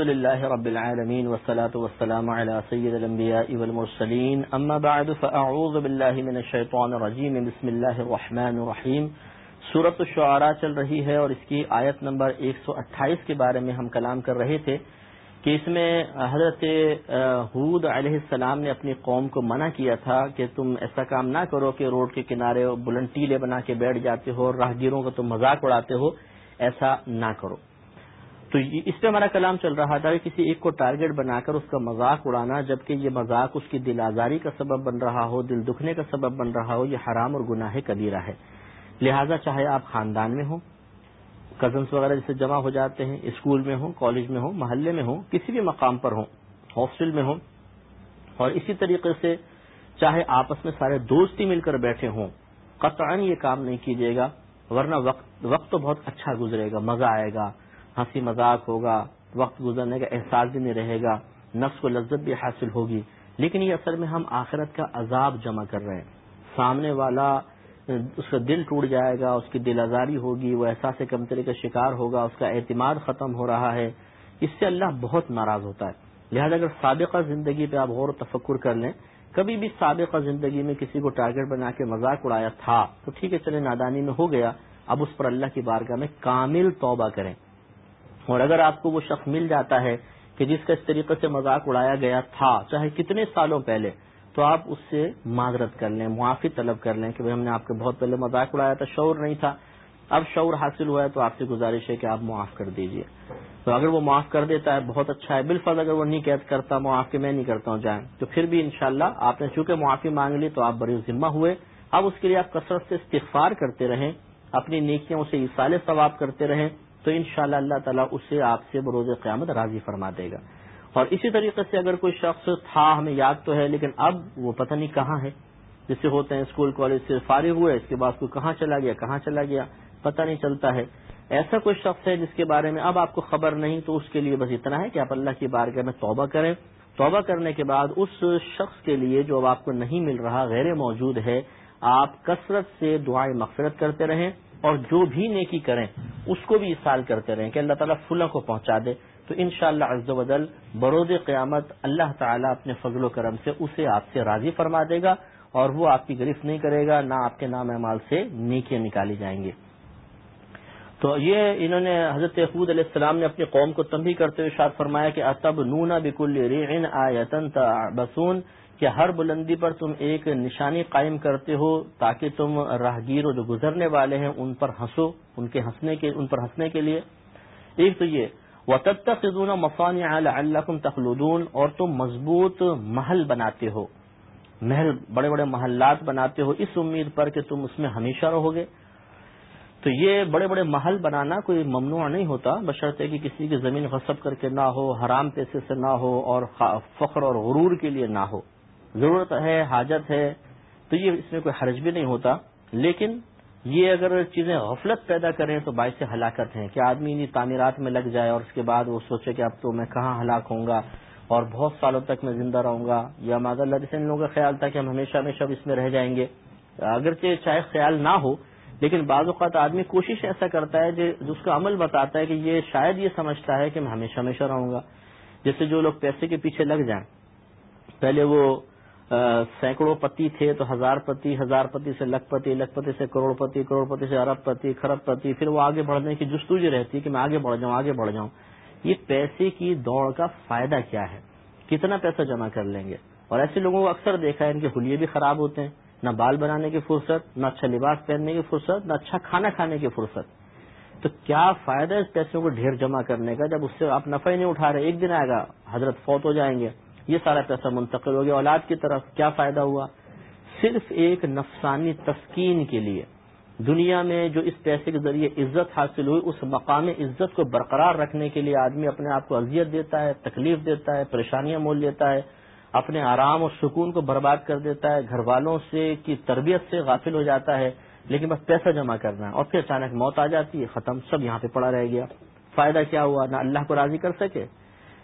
الحمد لله رب العالمين والصلاة والسلام على سيد الأنبياء والمرسلين أما بعد فأعوذ بالله من الشيطان الرجيم بسم الله الرحمن الرحيم سورة الشعراء چل رہی ہے اور اس کی آیت نمبر 128 کے بارے میں ہم کلام کر رہے تھے کہ اس میں حضرت حود علیہ السلام نے اپنی قوم کو منع کیا تھا کہ تم ایسا کام نہ کرو کہ روڈ کے کنارے بلند ٹیلے بنا کے بیٹھ جاتے ہو اور راہگیروں کا تم مذاق اڑاتے ہو، ایسا نہ کرو۔ تو اس پہ ہمارا کلام چل رہا تھا کہ کسی ایک کو ٹارگٹ بنا کر اس کا مذاق اڑانا، جبکہ یہ مذاق اس کی دل آزاری کا سبب بن رہا ہو، دل دکھنے کا سبب بن رہا ہو، یہ حرام اور گناہ کبیرہ ہے۔ لہذا چاہے آپ خاندان میں ہوں کزنس وغیرہ جسے جمع ہو جاتے ہیں، اسکول میں ہوں کالج میں ہوں، محلے میں ہوں، کسی بھی مقام پر ہوں ہاسٹل میں ہوں، اور اسی طریقے سے چاہے آپس میں سارے دوست ہی مل کر بیٹھے ہوں، قطعا یہ کام نہیں کیجیے گا، ورنہ وقت وقت تو بہت اچھا گزرے گا، مزہ آئے گا۔ ہنسی مذاق ہوگا، وقت گزرنے کا احساس بھی نہیں رہے گا، نفس کو لذت بھی حاصل ہوگی۔ لیکن یہ اصل میں ہم آخرت کا عذاب جمع کر رہے ہیں۔ سامنے والا، اس کا دل ٹوٹ جائے گا، اس کی دل آزاری ہوگی، وہ احساس کمتری کا شکار ہوگا، اس کا اعتماد ختم ہو رہا ہے۔ اس سے اللہ بہت ناراض ہوتا ہے۔ لہذا اگر سابقہ زندگی پہ آپ غور و تفکر کر لیں، کبھی بھی سابقہ زندگی میں کسی کو ٹارگیٹ بنا کے مذاق اڑایا تھا، تو ٹھیک ہے چلے نادانی میں ہو گیا۔ اب اس پر اللہ کی بارگاہ میں کامل توبہ کریں۔ اور اگر آپ کو وہ شخص مل جاتا ہے کہ جس کا اس طریقے سے مذاق اڑایا گیا تھا، چاہے کتنے سالوں پہلے، تو آپ اس سے معذرت کر لیں، معافی طلب کر لیں کہ ہم نے آپ کے بہت پہلے مذاق اڑایا تھا، شعور نہیں تھا۔ اب شعور حاصل ہوا ہے تو آپ سے گزارش ہے کہ آپ معاف کر دیجیے۔ تو اگر وہ معاف کر دیتا ہے، بہت اچھا ہے۔ بالفظ اگر وہ نہیں قید کرتا، معاف کے میں نہیں کرتا ہوں، جائیں۔ تو پھر بھی انشاءاللہ شاء آپ نے چونکہ معافی مانگ لی تو آپ بڑی ذمہ ہوئے۔ اب اس کے لیے آپ کثرت سے استغفار کرتے رہیں، اپنی نیکیاں اسے اصال ثواب کرتے رہیں۔ تو ان شاء اللہ اللہ تعالیٰ اسے آپ سے بروز قیامت راضی فرما دے گا۔ اور اسی طریقے سے اگر کوئی شخص تھا، ہمیں یاد تو ہے، لیکن اب وہ پتہ نہیں کہاں ہے۔ جس سے ہوتے ہیں اسکول، کالج سے فارغ ہوئے، اس کے بعد کوئی کہاں چلا گیا، کہاں چلا گیا، پتہ نہیں چلتا ہے۔ ایسا کوئی شخص ہے جس کے بارے میں اب آپ کو خبر نہیں، تو اس کے لیے بس اتنا ہے کہ آپ اللہ کی بارگاہ میں توبہ کریں۔ توبہ کرنے کے بعد اس شخص کے لیے جو اب آپ کو نہیں مل رہا، غیر موجود ہے، آپ کثرت سے دعائیں مغفرت کرتے رہیں اور جو بھی نیکی کریں اس کو بھی سال کرتے رہیں کہ اللہ تعالیٰ فلاں کو پہنچا دے۔ تو ان شاء اللہ بدل برود قیامت اللہ تعالیٰ اپنے فضل و کرم سے اسے آپ سے راضی فرما دے گا اور وہ آپ کی گرفت نہیں کرے گا، نہ آپ کے نام اعمال سے نیکیاں نکالی جائیں گی۔ تو یہ انہوں نے حضرت حود علیہ السلام نے اپنی قوم کو تنبی کرتے ہوئے شاد فرمایا کہ اتب نونا بکل ریعن آیتن بسون کہ ہر بلندی پر تم ایک نشانی قائم کرتے ہو تاکہ تم راہگیر جو گزرنے والے ہیں ان پر ہنسو، ان کے ہنسنے کے، ان پر ہنسنے کے لیے۔ ایک تو یہ و تب تک مفان اللہ تخلودون اور تم مضبوط محل بناتے ہو، محل، بڑے بڑے محلات بناتے ہو۔ اس امید پر کہ تم اس میں ہمیشہ رہو گے۔ تو یہ بڑے بڑے محل بنانا کوئی ممنوع نہیں ہوتا بشرطے کہ کسی کی زمین غصب کر کے نہ ہو، حرام پیسے سے نہ ہو اور فخر اور غرور کے لیے نہ ہو۔ ضرورت ہے، حاجت ہے، تو یہ اس میں کوئی حرج بھی نہیں ہوتا۔ لیکن یہ اگر چیزیں غفلت پیدا کریں تو باعث ہلاکت ہیں، کہ آدمی انہیں تعمیرات میں لگ جائے اور اس کے بعد وہ سوچے کہ اب تو میں کہاں ہلاک ہوں گا اور بہت سالوں تک میں زندہ رہوں گا۔ یا ماد اللہ، جیسے ان لوگوں کا خیال تھا کہ ہم ہمیشہ ہمیشہ اس میں رہ جائیں گے۔ اگرچہ چاہے خیال نہ ہو، لیکن بعض اوقات آدمی کوشش ایسا کرتا ہے جو اس کا عمل بتاتا ہے کہ یہ شاید یہ سمجھتا ہے کہ میں ہمیشہ ہمیشہ رہوں گا۔ جیسے جو لوگ پیسے کے پیچھے لگ جائیں، پہلے وہ سینکڑوں پتی تھے تو ہزار پتی ہزار پتی سے لکھ پتی لکھ پتی سے کروڑ پتی کروڑ پتی سے ارب پتی خرب پتی، پھر وہ آگے بڑھنے کی جستوجی رہتی ہے کہ میں آگے بڑھ جاؤں، آگے بڑھ جاؤں۔ یہ پیسے کی دوڑ کا فائدہ کیا ہے؟ کتنا پیسہ جمع کر لیں گے؟ اور ایسے لوگوں کو اکثر دیکھا ہے، ان کے حلیے بھی خراب ہوتے ہیں۔ نہ بال بنانے کی فرصت، نہ اچھا لباس پہننے کی فرصت، نہ اچھا کھانا کھانے کی فرصت۔ تو کیا فائدہ اس پیسوں کو ڈھیر جمع کرنے کا جب اس سے آپ نفع ہی نہیں اٹھا رہے؟ ایک دن آئے گا، حضرت فوت ہو جائیں گے۔ یہ سارا پیسہ منتقل ہو گیا۔ اولاد کی طرف کیا فائدہ ہوا؟ صرف ایک نفسانی تسکین کے لیے۔ دنیا میں جو اس پیسے کے ذریعے عزت حاصل ہوئی، اس مقام عزت کو برقرار رکھنے کے لیے آدمی اپنے آپ کو اذیت دیتا ہے، تکلیف دیتا ہے، پریشانیاں مول لیتا ہے، اپنے آرام اور سکون کو برباد کر دیتا ہے، گھر والوں سے کی تربیت سے غافل ہو جاتا ہے، لیکن بس پیسہ جمع کرنا ہے اور پھر اچانک موت آ جاتی ہے، ختم، سب یہاں پہ پڑا رہ گیا۔ فائدہ کیا ہوا؟ نہ اللہ کو راضی کر سکے۔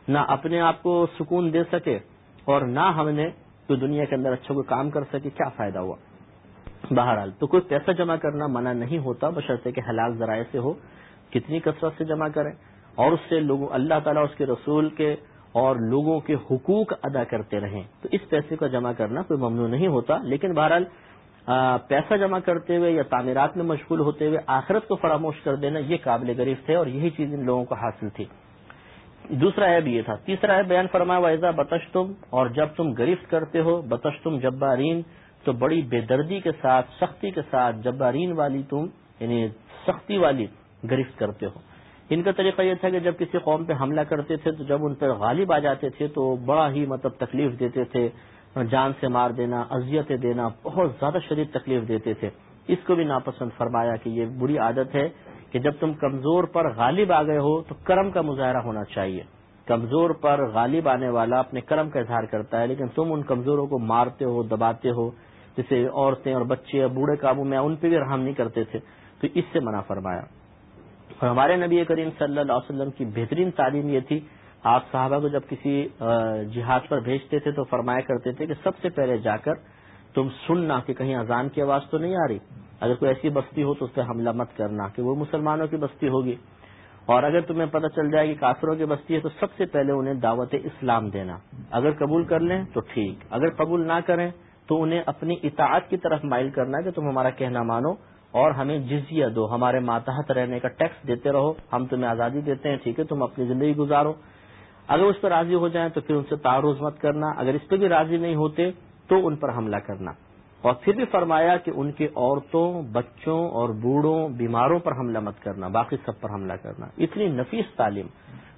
نہ اپنے آپ کو سکون دے سکے اور نہ ہم نے کوئی دنیا کے اندر اچھا کوئی کام کر سکے، کیا فائدہ ہوا؟ بہرحال، تو کوئی پیسہ جمع کرنا منع نہیں ہوتا بشرطے کہ حلال ذرائع سے ہو، کتنی کثرت سے جمع کریں اور اس سے لوگوں، اللہ تعالیٰ اس کے رسول کے اور لوگوں کے حقوق ادا کرتے رہیں۔ تو اس پیسے کو جمع کرنا کوئی ممنوع نہیں ہوتا، لیکن بہرحال پیسہ جمع کرتے ہوئے یا تعمیرات میں مشغول ہوتے ہوئے آخرت کو فراموش کر دینا یہ قابل گریف تھے اور یہی چیز ان لوگوں کو حاصل تھی۔ دوسرا ہے یہ تھا، تیسرا ہے بیان فرمایا ویزا بتش تم اور جب تم گرفت کرتے ہو بتش تم جبارین، تو بڑی بے دردی کے ساتھ، سختی کے ساتھ جبارین والی تم یعنی سختی والی گرفت کرتے ہو۔ ان کا طریقہ یہ تھا کہ جب کسی قوم پہ حملہ کرتے تھے، تو جب ان پر غالب آ جاتے تھے، تو بڑا ہی مطلب تکلیف دیتے تھے، جان سے مار دینا، اذیتیں دینا، بہت زیادہ شدید تکلیف دیتے تھے۔ اس کو بھی ناپسند فرمایا کہ یہ بری عادت ہے۔ کہ جب تم کمزور پر غالب آ گئے ہو تو کرم کا مظاہرہ ہونا چاہیے۔ کمزور پر غالب آنے والا اپنے کرم کا اظہار کرتا ہے، لیکن تم ان کمزوروں کو مارتے ہو، دباتے ہو، جسے عورتیں اور بچے اور بوڑھے قابو میں ان پہ بھی رحم نہیں کرتے تھے، تو اس سے منع فرمایا۔ اور ہمارے نبی کریم صلی اللہ علیہ وسلم کی بہترین تعلیم یہ تھی، آپ صحابہ کو جب کسی جہاد پر بھیجتے تھے تو فرمایا کرتے تھے کہ سب سے پہلے جا کر تم سننا کہ کہیں اذان کی آواز تو نہیں آ رہی۔ اگر کوئی ایسی بستی ہو تو اس پہ حملہ مت کرنا کہ وہ مسلمانوں کی بستی ہوگی۔ اور اگر تمہیں پتہ چل جائے کہ کافروں کی بستی ہے تو سب سے پہلے انہیں دعوت اسلام دینا۔ اگر قبول کر لیں تو ٹھیک۔ اگر قبول نہ کریں تو انہیں اپنی اطاعت کی طرف مائل کرنا کہ تم ہمارا کہنا مانو اور ہمیں جزیہ دو، ہمارے ماتحت رہنے کا ٹیکس دیتے رہو، ہم تمہیں آزادی دیتے ہیں، ٹھیک ہے، تم اپنی زندگی گزارو۔ اگر اس پہ راضی ہو جائیں تو پھر ان سے تعارض مت کرنا۔ اگر اس پہ بھی راضی نہیں ہوتے تو ان پر حملہ کرنا۔ اور پھر بھی فرمایا کہ ان کے عورتوں، بچوں اور بوڑھوں، بیماروں پر حملہ مت کرنا، باقی سب پر حملہ کرنا۔ اتنی نفیس تعلیم۔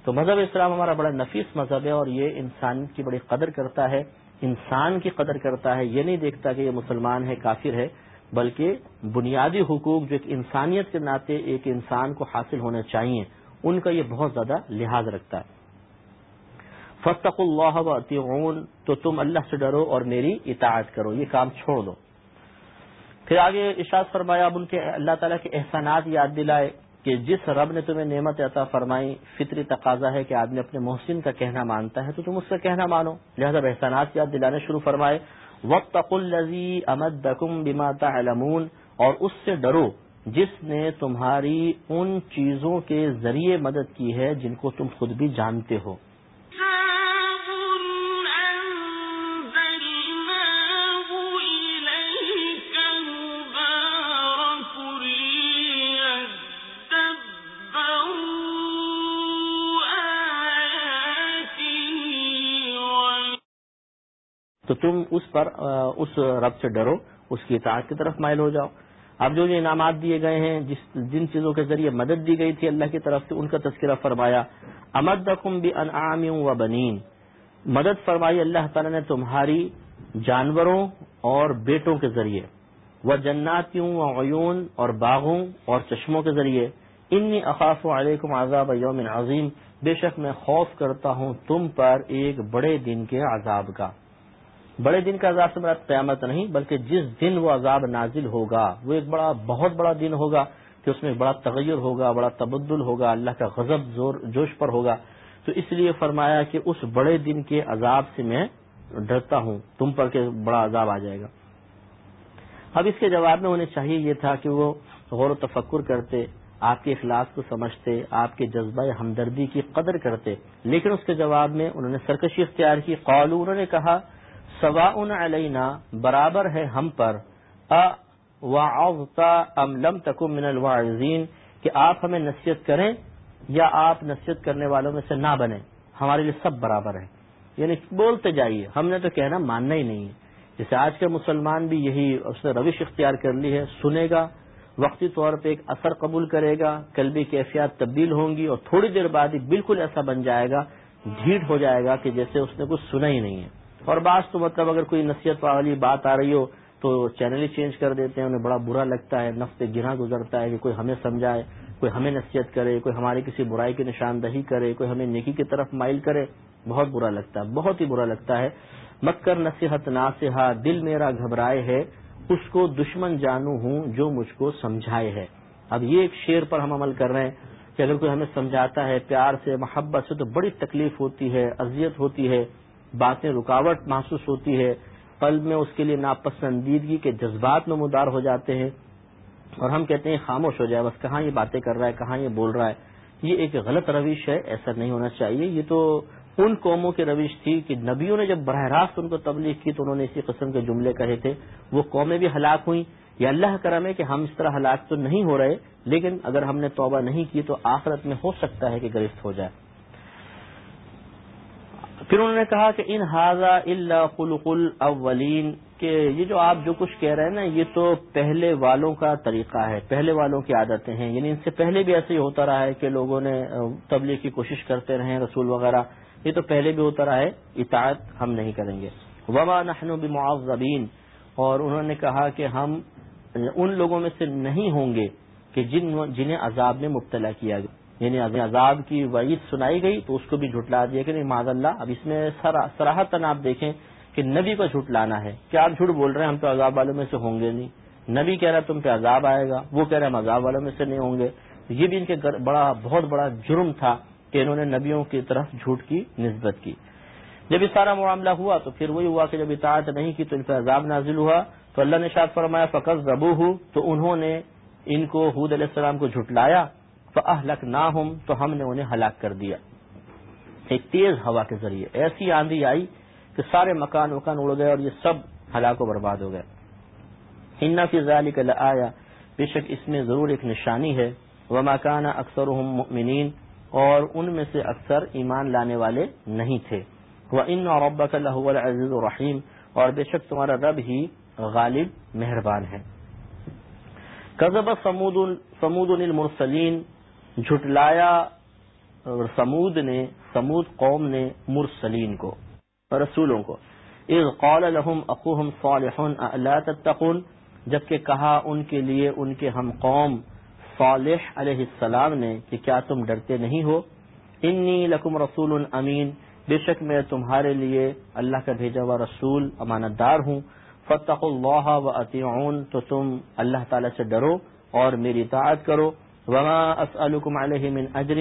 تو مذہب اسلام ہمارا بڑا نفیس مذہب ہے اور یہ انسان کی بڑی قدر کرتا ہے۔ انسان کی قدر کرتا ہے، یہ نہیں دیکھتا کہ یہ مسلمان ہے، کافر ہے، بلکہ بنیادی حقوق جو ایک انسانیت کے ناطے ایک انسان کو حاصل ہونے چاہیے ان کا یہ بہت زیادہ لحاظ رکھتا ہے۔ فتق اللہ و تو تم اللہ سے ڈرو اور میری اطاعت کرو، یہ کام چھوڑ دو۔ پھر آگے اشاعت فرمایا، اب ان کے اللہ تعالیٰ کے احسانات یاد دلائے کہ جس رب نے تمہیں نعمت عطا فرمائی فطری تقاضا ہے کہ آدمی اپنے محسن کا کہنا مانتا ہے، تو تم اس کا کہنا مانو۔ لہذا احسانات یاد دلانے شروع فرمائے وقت الزی امد دکم بما تعلمون، اور اس سے ڈرو جس نے تمہاری ان چیزوں کے ذریعے مدد کی ہے جن کو تم خود بھی جانتے ہو۔ تم اس پر اس رب سے ڈرو، اس کی اطاعت کی طرف مائل ہو جاؤ۔ اب جو انعامات دیے گئے ہیں، جس، جن چیزوں کے ذریعے مدد دی گئی تھی اللہ کی طرف سے، ان کا تذکرہ فرمایا امد رقم بھی انعام و بنین۔ مدد فرمائی اللہ تعالی نے تمہاری جانوروں اور بیٹوں کے ذریعے۔ وہ جناتیوں و عیون اور باغوں اور چشموں کے ذریعے۔ انی اقاف علیکم عذاب یوم عظیم۔ بے شک میں خوف کرتا ہوں تم پر ایک بڑے دن کے عذاب کا۔ بڑے دن کا عذاب سے مراد قیامت نہیں، بلکہ جس دن وہ عذاب نازل ہوگا، وہ ایک بڑا، بہت بڑا دن ہوگا کہ اس میں بڑا تغیر ہوگا، بڑا تبدل ہوگا، اللہ کا غضب زور، جوش پر ہوگا۔ تو اس لیے فرمایا کہ اس بڑے دن کے عذاب سے میں ڈرتا ہوں، تم پر کہ بڑا عذاب آ جائے گا۔ اب اس کے جواب میں انہیں چاہیے یہ تھا کہ وہ غور و تفکر کرتے، آپ کے اخلاص کو سمجھتے، آپ کے جذبہ ہمدردی کی قدر کرتے۔ لیکن اس کے جواب میں انہوں نے سرکشی اختیار کی۔ قالو انہوں نے کہا سوا ان علینا، برابر ہے ہم پر ام لم تکم من الواعظین کہ آپ ہمیں نصیحت کریں یا آپ نصیحت کرنے والوں میں سے نہ بنیں۔ ہمارے لیے سب برابر ہیں۔ یعنی بولتے جائیے۔ ہم نے تو کہنا ماننا ہی نہیں ہے۔ جیسے آج کا مسلمان بھی یہی اس نے روش اختیار کر لی ہے، سنے گا، وقتی طور پہ ایک اثر قبول کرے گا قلبی کیفیات تبدیل ہوں گی اور تھوڑی دیر بعد ہی بالکل ایسا بن جائے گا ڈھیٹ ہو جائے گا کہ جیسے اس نے کچھ سنا ہی نہیں ہے۔ اور بعض تو مطلب اگر کوئی نصیحت والی بات آ رہی ہو تو چینل ہی چینج کر دیتے ہیں، انہیں بڑا برا لگتا ہے، نفس گرا گزرتا ہے کہ کوئی ہمیں سمجھائے، کوئی ہمیں نصیحت کرے، کوئی ہماری کسی برائی کی نشاندہی کرے، کوئی ہمیں نیکی کی طرف مائل کرے، بہت برا لگتا ہے، بہت ہی برا لگتا ہے۔ مکر نصیحت ناسحا دل میرا گھبرائے ہے، اس کو دشمن جانو ہوں جو مجھ کو سمجھائے ہے۔ اب یہ ایک شیر پر ہم عمل کر رہے ہیں کہ اگر کوئی ہمیں سمجھاتا ہے، پیار سے، محبت سے، تو بڑی تکلیف ہوتی ہے، اذیت ہوتی ہے۔ باتیں رکاوٹ محسوس ہوتی ہے، قلب میں اس کے لیے ناپسندیدگی کے جذبات میں مدار ہو جاتے ہیں۔ اور ہم کہتے ہیں، خاموش ہو جائے، بس کہاں یہ باتیں کر رہا ہے، کہاں یہ بول رہا ہے؟ یہ ایک غلط روش ہے، ایسا نہیں ہونا چاہیے۔ یہ تو ان قوموں کی روش تھی کہ نبیوں نے جب براہ راست ان کو تبلیغ کی تو انہوں نے اسی قسم کے جملے کہے تھے۔ وہ قومیں بھی ہلاک ہوئیں۔ یا اللہ کرم ہے کہ ہم اس طرح ہلاک تو نہیں ہو رہے، لیکن اگر ہم نے توبہ نہیں کی تو آخرت میں ہو سکتا ہے کہ گرفت ہو جائے۔ پھر انہوں نے کہا کہ ان حاضہ اللہ خلق الاولین، کہ یہ جو آپ جو کچھ کہہ رہے ہیں نا، یہ تو پہلے والوں کا طریقہ ہے، پہلے والوں کی عادتیں ہیں۔ یعنی ان سے پہلے بھی ایسے ہی ہوتا رہا ہے کہ لوگوں نے تبلیغ کی کوشش کرتے رہے رسول وغیرہ۔ یہ تو پہلے بھی ہوتا رہا ہے، اطاعت ہم نہیں کریں گے۔ وما نحن بمعذبین اور انہوں نے کہا کہ ہم ان لوگوں میں سے نہیں ہوں گے کہ جن، جنہیں عذاب میں مبتلا کیا گیا۔ یعنی عذاب کی وعید سنائی گئی تو اس کو بھی جھٹلا دیا کہ نہیں معذ اللہ، اب اس میں سراہتن آپ دیکھیں کہ نبی کو جھٹ لانا ہے۔ کیا آپ جھوٹ بول رہے ہیں؟ ہم تو عذاب والوں میں سے ہوں گے نہیں۔ نبی کہہ رہا تم پہ عذاب آئے گا، وہ کہہ رہے ہم عذاب والوں میں سے نہیں ہوں گے۔ یہ بھی ان کے بڑا، بہت بڑا جرم تھا کہ انہوں نے نبیوں کی طرف جھوٹ کی نسبت کی۔ جب یہ سارا معاملہ ہوا تو پھر وہی ہوا کہ جب اطاعت نہیں کی تو ان پہ عذاب نازل ہوا۔ تو اللہ نے شاد فرمایا فقط زبو ہوں تو انہوں نے ان کو حود علیہ السلام کو جھٹلایا۔ فلک نہ ہوں تو ہم نے انہیں ہلاک کر دیا۔ ایک تیز ہوا کے ذریعے، ایسی آندھی آئی کہ سارے مکان وکان اڑ گئے اور یہ سب ہلاک و برباد ہو گئے۔ ہننا کی ضالع کا آیا بے شک اس میں ضرور ایک نشانی ہے۔ وہ مکانہ اکثر مؤمنین اور ان میں سے اکثر ایمان لانے والے نہیں تھے۔ وہ ان اور ابا عزیز الرحیم اور بے شک تمہارا رب ہی غالب، مہربان ہے۔ قزب سمود المرسلین جھٹلایا سمود نے، سمود قوم نے مرسلین کو، رسولوں کو۔ اذ قال لهم اخوهم صالح الا تتقون؟ جبکہ کہا ان کے لیے، ان کے ہم قوم صالح علیہ السلام نے کہ کیا تم ڈرتے نہیں ہو؟ انی لکم رسول امین، بے شک میں تمہارے لیے اللہ کا بھیجا ہوا رسول، امانت دار ہوں۔ فتق اللہ و تو تم اللہ تعالی سے ڈرو اور میری اطاعت کرو۔ وما اسألكم علیہ من اجر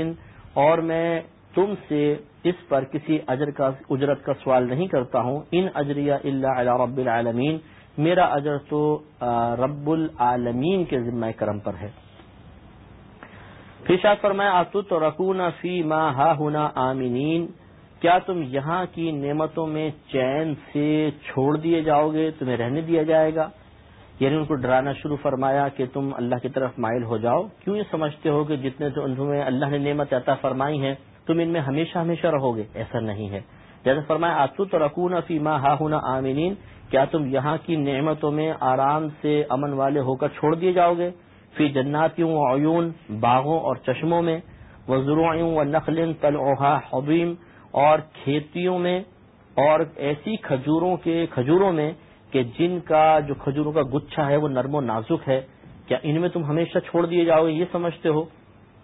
اور میں تم سے اس پر کسی اجر کا اجرت کا سوال نہیں کرتا ہوں۔ ان اجریہ اللہ علی رب العالمین میرا اجر تو رب العالمین کے ذمہ کرم پر ہے۔ شاہ فرمایا آتو تو رکون فی ما ہا ہونا آمینین کیا تم یہاں کی نعمتوں میں چین سے چھوڑ دیے جاؤ گے؟ تمہیں رہنے دیا جائے گا۔ یعنی ان کو ڈرانا شروع فرمایا کہ تم اللہ کی طرف مائل ہو جاؤ۔ کیوں یہ سمجھتے ہو کہ جتنے تمہیں اللہ نے نعمت عطا فرمائی ہیں، تم ان میں ہمیشہ ہمیشہ رہو گے؟ ایسا نہیں ہے۔ جیسے فرمایا آسو تو رکون فی ماں ہا ہونا آمینین کیا تم یہاں کی نعمتوں میں آرام سے امن والے ہو کر چھوڑ دیے جاؤ گے؟ فی جناتیوں و عیون، باغوں اور چشموں میں وہ و نقل تلوحا حبیم اور کھیتیوں میں، اور ایسی کھجوروں کے کھجوروں میں کہ جن کا جو کھجوروں کا گچھا ہے وہ نرم و نازک ہے، کیا ان میں تم ہمیشہ چھوڑ دیے جاؤ گے؟ یہ سمجھتے ہو۔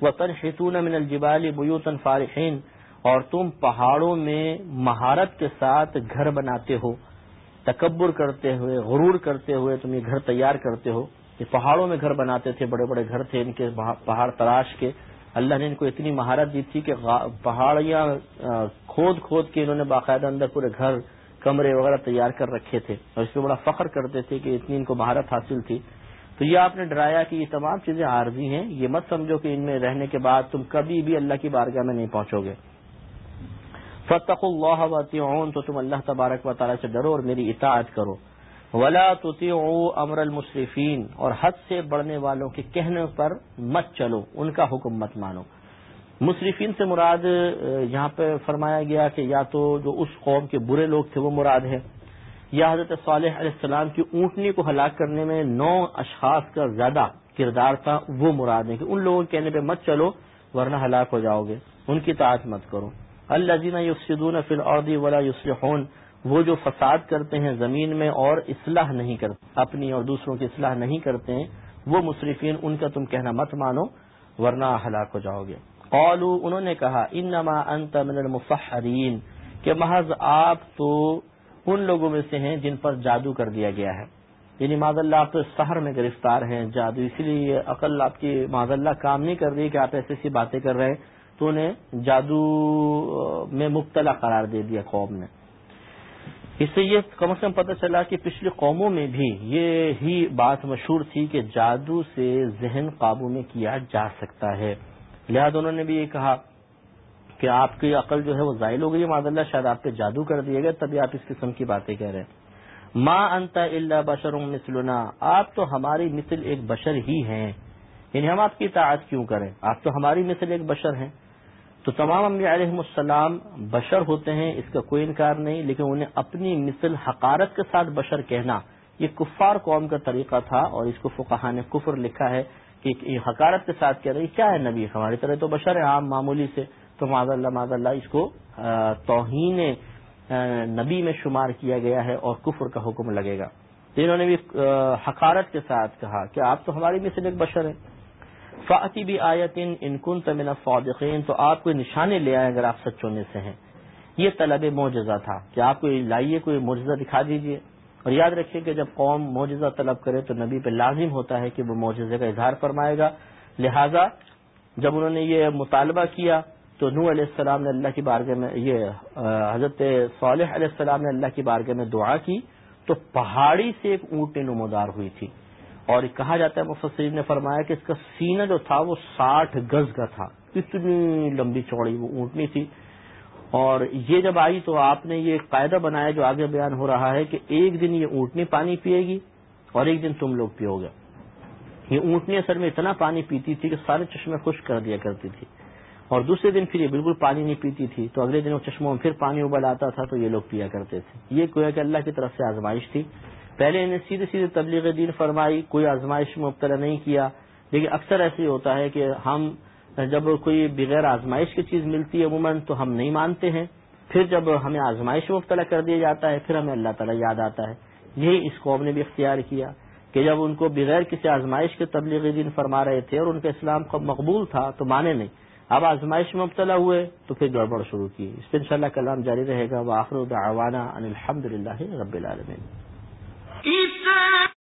وہ تن خیتون من الجبال بیوتن فارحین اور تم پہاڑوں میں مہارت کے ساتھ گھر بناتے ہو۔ تکبر کرتے ہوئے، غرور کرتے ہوئے تم یہ گھر تیار کرتے ہو۔ یہ پہاڑوں میں گھر بناتے تھے، بڑے بڑے گھر تھے ان کے پہاڑ تراش کے۔ اللہ نے ان کو اتنی مہارت دی تھی کہ پہاڑیاں کھود کھود کے انہوں نے باقاعدہ اندر پورے گھر کمرے وغیرہ تیار کر رکھے تھے اور اس پہ بڑا فخر کرتے تھے کہ اتنی ان کو مہارت حاصل تھی۔ تو یہ آپ نے ڈرایا کہ یہ تمام چیزیں عارضی ہیں، یہ مت سمجھو کہ ان میں رہنے کے بعد تم کبھی بھی اللہ کی بارگاہ میں نہیں پہنچو گے۔ فتق اللہ و تو تم اللہ تبارک و تعالیٰ سے ڈرو اور میری اطاعت کرو۔ ولا تو امر المصرفین اور حد سے بڑھنے والوں کے کہنے پر مت چلو، ان کا حکم مت مانو۔ مصرفین سے مراد یہاں پہ فرمایا گیا کہ یا تو جو اس قوم کے برے لوگ تھے وہ مراد ہے یا حضرت صالح علیہ السلام کی اونٹنی کو ہلاک کرنے میں نو اشخاص کا زیادہ کردار تھا وہ مراد ہے کہ ان لوگوں کے کہنے پہ مت چلو ورنہ ہلاک ہو جاؤ گے، ان کی تعداد مت کرو۔ اللہ جینا یوسدون فی العدی ولا یوسلحون وہ جو فساد کرتے ہیں زمین میں اور اصلاح نہیں کرتے اپنی اور دوسروں کی اصلاح نہیں کرتے ہیں، وہ مصرفین، ان کا تم کہنا مت مانو ورنہ ہلاک ہو جاؤ گے۔ قالو انہوں نے کہا، انما انت من المسحرین کہ محض آپ تو ان لوگوں میں سے ہیں جن پر جادو کر دیا گیا ہے۔ یعنی معذ اللہ، آپ تو سہر میں گرفتار ہیں، جادو اسی لیے عقل آپ کی معذ اللہ کام نہیں کر رہی کہ آپ ایسی ایسی باتیں کر رہے ہیں۔ تو انہیں جادو میں مبتلا قرار دے دیا قوم نے۔ اس سے یہ کم از کم پتہ چلا کہ پچھلی قوموں میں بھی یہ ہی بات مشہور تھی کہ جادو سے ذہن قابو میں کیا جا سکتا ہے۔ لہٰذا انہوں نے بھی یہ کہا کہ آپ کی عقل جو ہے وہ زائل ہو گئی معذ اللہ، شاید آپ پہ جادو کر دیے گئے، تبھی آپ اس قسم کی باتیں کہہ رہے ہیں۔ ماں انت اللہ بشر مثلنا۔ آپ تو ہماری مثل ایک بشر ہی ہیں۔ یعنی ہم آپ کی اطاعت کیوں کریں؟ آپ تو ہماری مثل ایک بشر ہیں۔ تو تمام انبیاء علیہ السلام بشر ہوتے ہیں، اس کا کوئی انکار نہیں، لیکن انہیں اپنی مثل حقارت کے ساتھ بشر کہنا، یہ کفار قوم کا طریقہ تھا اور اس کو فقہ نے کفر لکھا ہے۔ کہ یہ حقارت کے ساتھ کہہ رہی کیا ہے نبی؟ ہماری طرح تو بشر ہے عام، معمولی سے۔ تو معذ اللہ معذ اللہ، اس کو توہین نبی میں شمار کیا گیا ہے اور کفر کا حکم لگے گا۔ تو انہوں نے بھی حقارت کے ساتھ کہا کہ آپ تو ہماری مثل ایک بشر ہیں۔ فاطی بھی آیتن انکن تمن فوجین تو آپ کوئی نشانے لے آئے اگر آپ سچ ہونے سے ہیں۔ یہ طلب معجزہ تھا۔ کہ آپ کو لائیے کوئی معجزہ دکھا دیجیے۔ اور یاد رکھیے کہ جب قوم معجزہ طلب کرے تو نبی پہ لازم ہوتا ہے کہ وہ معجزے کا اظہار فرمائے گا۔ لہذا جب انہوں نے یہ مطالبہ کیا تو نو علیہ السلام نے اللہ کی بارگاہ میں یہ حضرت صالح علیہ السلام نے اللہ کی بارگاہ میں دعا کی تو پہاڑی سے ایک اونٹنی نمودار ہوئی تھی اور کہا جاتا ہے مفسرین نے فرمایا کہ اس کا سینہ جو تھا وہ ساٹھ گز کا تھا۔ اتنی لمبی چوڑی وہ اونٹنی تھی۔ اور یہ جب آئی تو آپ نے یہ قاعدہ بنایا جو آگے بیان ہو رہا ہے کہ ایک دن یہ اونٹنی پانی پیے گی اور ایک دن تم لوگ پیو گے۔ یہ اونٹنی اثر میں اتنا پانی پیتی تھی کہ سارے چشمے خشک کر دیا کرتی تھی۔ اور دوسرے دن پھر یہ بالکل پانی نہیں پیتی تھی تو اگلے دن وہ چشموں میں پھر پانی ابل آتا تھا تو یہ لوگ پیا کرتے تھے۔ یہ کوئی کہ اللہ کی طرف سے آزمائش تھی۔ پہلے انہیں سیدھے سیدھے تبلیغ دین فرمائی، کوئی آزمائش میں مبتلا نہیں کیا۔ لیکن اکثر ایسے ہی ہوتا ہے کہ ہم جب کوئی بغیر آزمائش کی چیز ملتی ہے عموماً تو ہم نہیں مانتے ہیں۔ پھر جب ہمیں آزمائش میں مبتلا کر دیا جاتا ہے، پھر ہمیں اللہ تعالیٰ یاد آتا ہے۔ یہی اس قوم نے بھی اختیار کیا کہ جب ان کو بغیر کسی آزمائش کے تبلیغ دین فرما رہے تھے اور ان کا اسلام کو مقبول تھا تو مانے نہیں۔ اب آزمائش میں مبتلا ہوئے تو پھر گڑبڑ شروع کی۔ اس پہ انشاءاللہ کلام جاری رہے گا۔ وہ آخر الحمد للہ رب العالمین۔